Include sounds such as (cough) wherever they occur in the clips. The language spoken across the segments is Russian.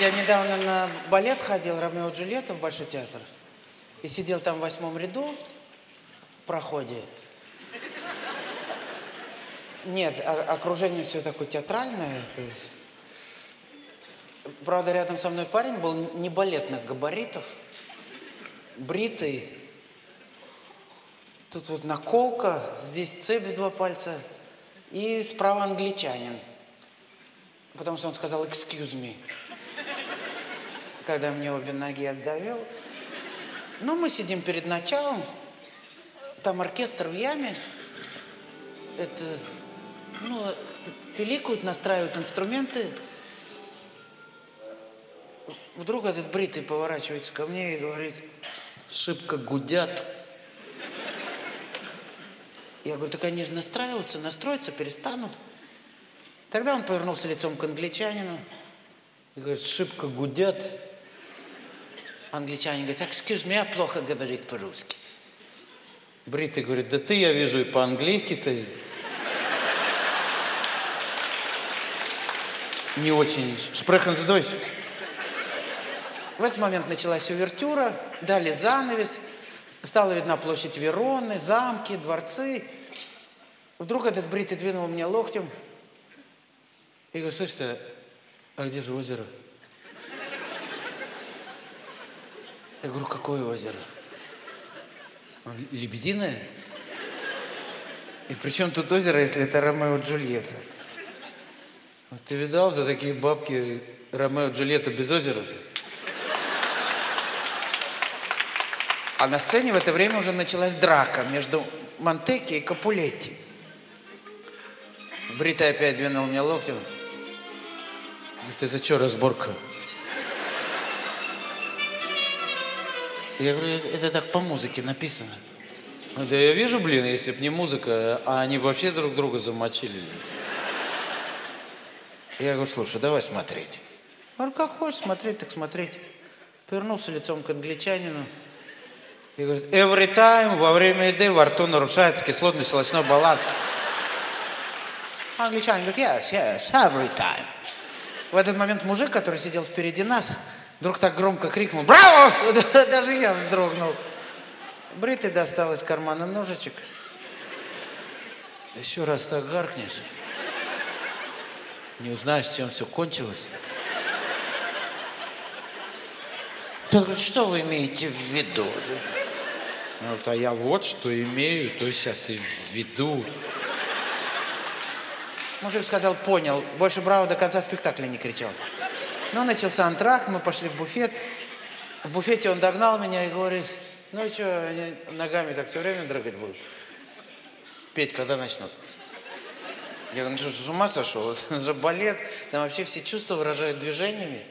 Я недавно на балет ходил, Ромео и Джульетта в Большой театр. И сидел там в восьмом ряду в проходе. Нет, а- окружение все такое театральное. то есть. Правда, рядом со мной парень был не балетных габаритов, бритый. Тут вот наколка, здесь цепь в два пальца. И справа англичанин. Потому что он сказал «excuse me», когда мне обе ноги отдавил. Ну, мы сидим перед началом, там оркестр в яме. Это, ну, пиликают, настраивают инструменты. Вдруг этот бритый поворачивается ко мне и говорит, шибко гудят. Я говорю, так они же настраиваются, настроятся, перестанут. Тогда он повернулся лицом к англичанину и говорит, шибко гудят. Англичанин говорит, excuse me, а плохо говорит по-русски. Бритый говорит, да ты, я вижу, и по-английски-то не очень. Deutsch? В этот момент началась увертюра, дали занавес, стала видна площадь Вероны, замки, дворцы. Вдруг этот бритый двинул меня локтем и говорит, слышь ты, а где же озеро? Я говорю, какое озеро? Он, Лебединое? И при чем тут озеро, если это Ромео и Джульетта? Вот ты видал за такие бабки Ромео и Джульетта без озера? А на сцене в это время уже началась драка между Монтеки и Капулетти. Брита опять двинул мне локтем. Говорит, это что, разборка? Я говорю, это так по музыке написано. Ну, да я вижу, блин, если бы не музыка, а они вообще друг друга замочили. Я говорю, слушай, давай смотреть. Он как хочешь смотреть, так смотреть. Повернулся лицом к англичанину и говорит, every time во время еды во рту нарушается кислотно-щелочной баланс. Англичанин говорит, yes, yes, every time. В этот момент мужик, который сидел впереди нас, вдруг так громко крикнул, браво! Даже я вздрогнул. Бритый достал из кармана ножичек. Еще раз так гаркнешь, не узнаешь, чем все кончилось. Тот говорит, что вы имеете в виду? Я говорю, а я вот что имею, то сейчас и в виду. Мужик сказал, понял, больше браво до конца спектакля не кричал. Ну, начался антракт, мы пошли в буфет. В буфете он догнал меня и говорит, ну и что, они ногами так все время дрыгать будут? Петь, когда начнут? Я говорю, ну что, с ума сошел? (laughs) Это же балет, там вообще все чувства выражают движениями.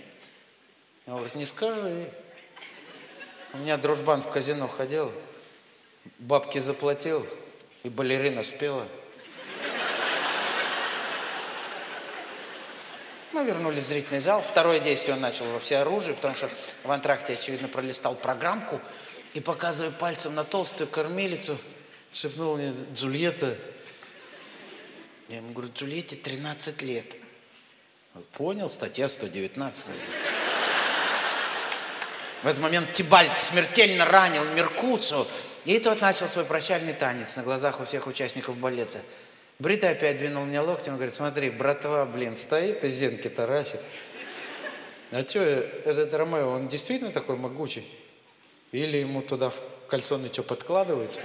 Он говорит, не скажи. У меня дружбан в казино ходил, бабки заплатил, и балерина спела. Мы вернулись в зрительный зал. Второе действие он начал во всеоружии, потому что в антракте, очевидно, пролистал программку и, показывая пальцем на толстую кормилицу, шепнул мне Джульетта. Я ему говорю, Джульетте 13 лет. Он Понял, статья 119. В этот момент Тибальт смертельно ранил Меркуцу, и тот начал свой прощальный танец на глазах у всех участников балета. Брита опять двинул меня локтем и говорит, смотри, братва, блин, стоит и зенки тарасит. А что, этот Ромео, он действительно такой могучий? Или ему туда в кальсоны что подкладывают?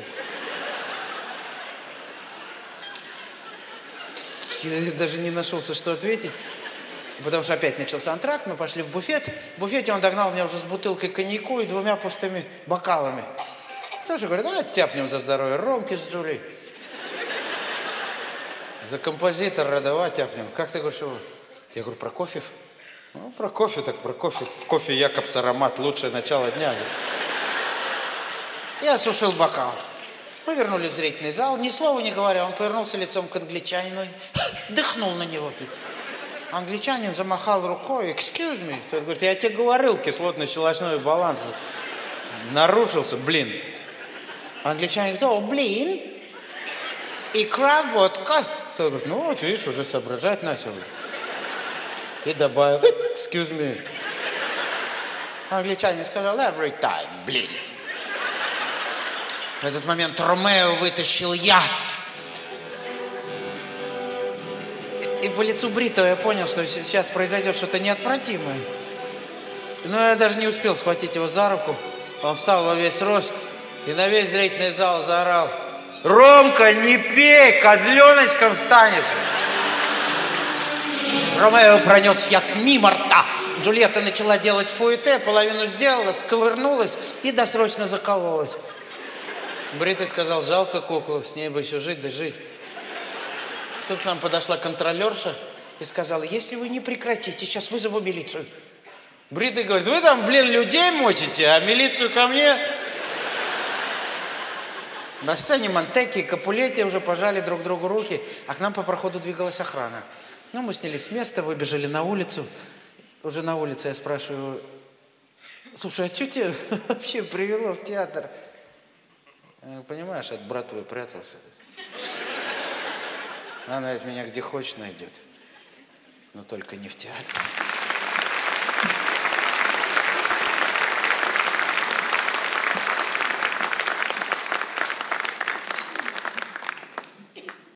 Я даже не нашелся, что ответить. Потому что опять начался антракт, мы пошли в буфет. В буфете он догнал меня уже с бутылкой коньяку и двумя пустыми бокалами. Слушай, говорит, а тяпнем за здоровье Ромки с Джулей. За композитор родова тяпнем. Как ты говоришь его? Я говорю, про кофе. Ну, про кофе так про кофе. Кофе Якобс аромат, лучшее начало дня. Я осушил бокал. Мы вернулись в зрительный зал, ни слова не говоря, он повернулся лицом к англичанину дыхнул на него. Англичанин замахал рукой, excuse me. Тот говорит, я тебе говорил, кислотно-щелочной баланс нарушился, блин. Англичанин говорит, о, блин, икра, водка. Говорит, ну вот, видишь, уже соображать начал. И добавил, excuse me. Англичанин сказал, every time, блин. В этот момент Ромео вытащил яд. И по лицу Бритова я понял, что сейчас произойдет что-то неотвратимое. Но я даже не успел схватить его за руку. Он встал во весь рост и на весь зрительный зал заорал. Ромка, не пей, козленочком станешь. Ромео пронес яд мимо рта. Джульетта начала делать фуэте, половину сделала, сковырнулась и досрочно закололась. Бритый сказал, жалко куклу, с ней бы еще жить да жить. Тут к нам подошла контролерша и сказала, если вы не прекратите, сейчас вызову милицию. Бритый говорит, вы там, блин, людей мочите, а милицию ко мне? На сцене Монтеки и Капулетти уже пожали друг другу руки, а к нам по проходу двигалась охрана. Ну, мы снялись с места, выбежали на улицу. Уже на улице я спрашиваю, слушай, а что тебя (laughs) вообще привело в театр? Понимаешь, от братвы прятался. Она от меня где хочешь найдет, но только не в театре.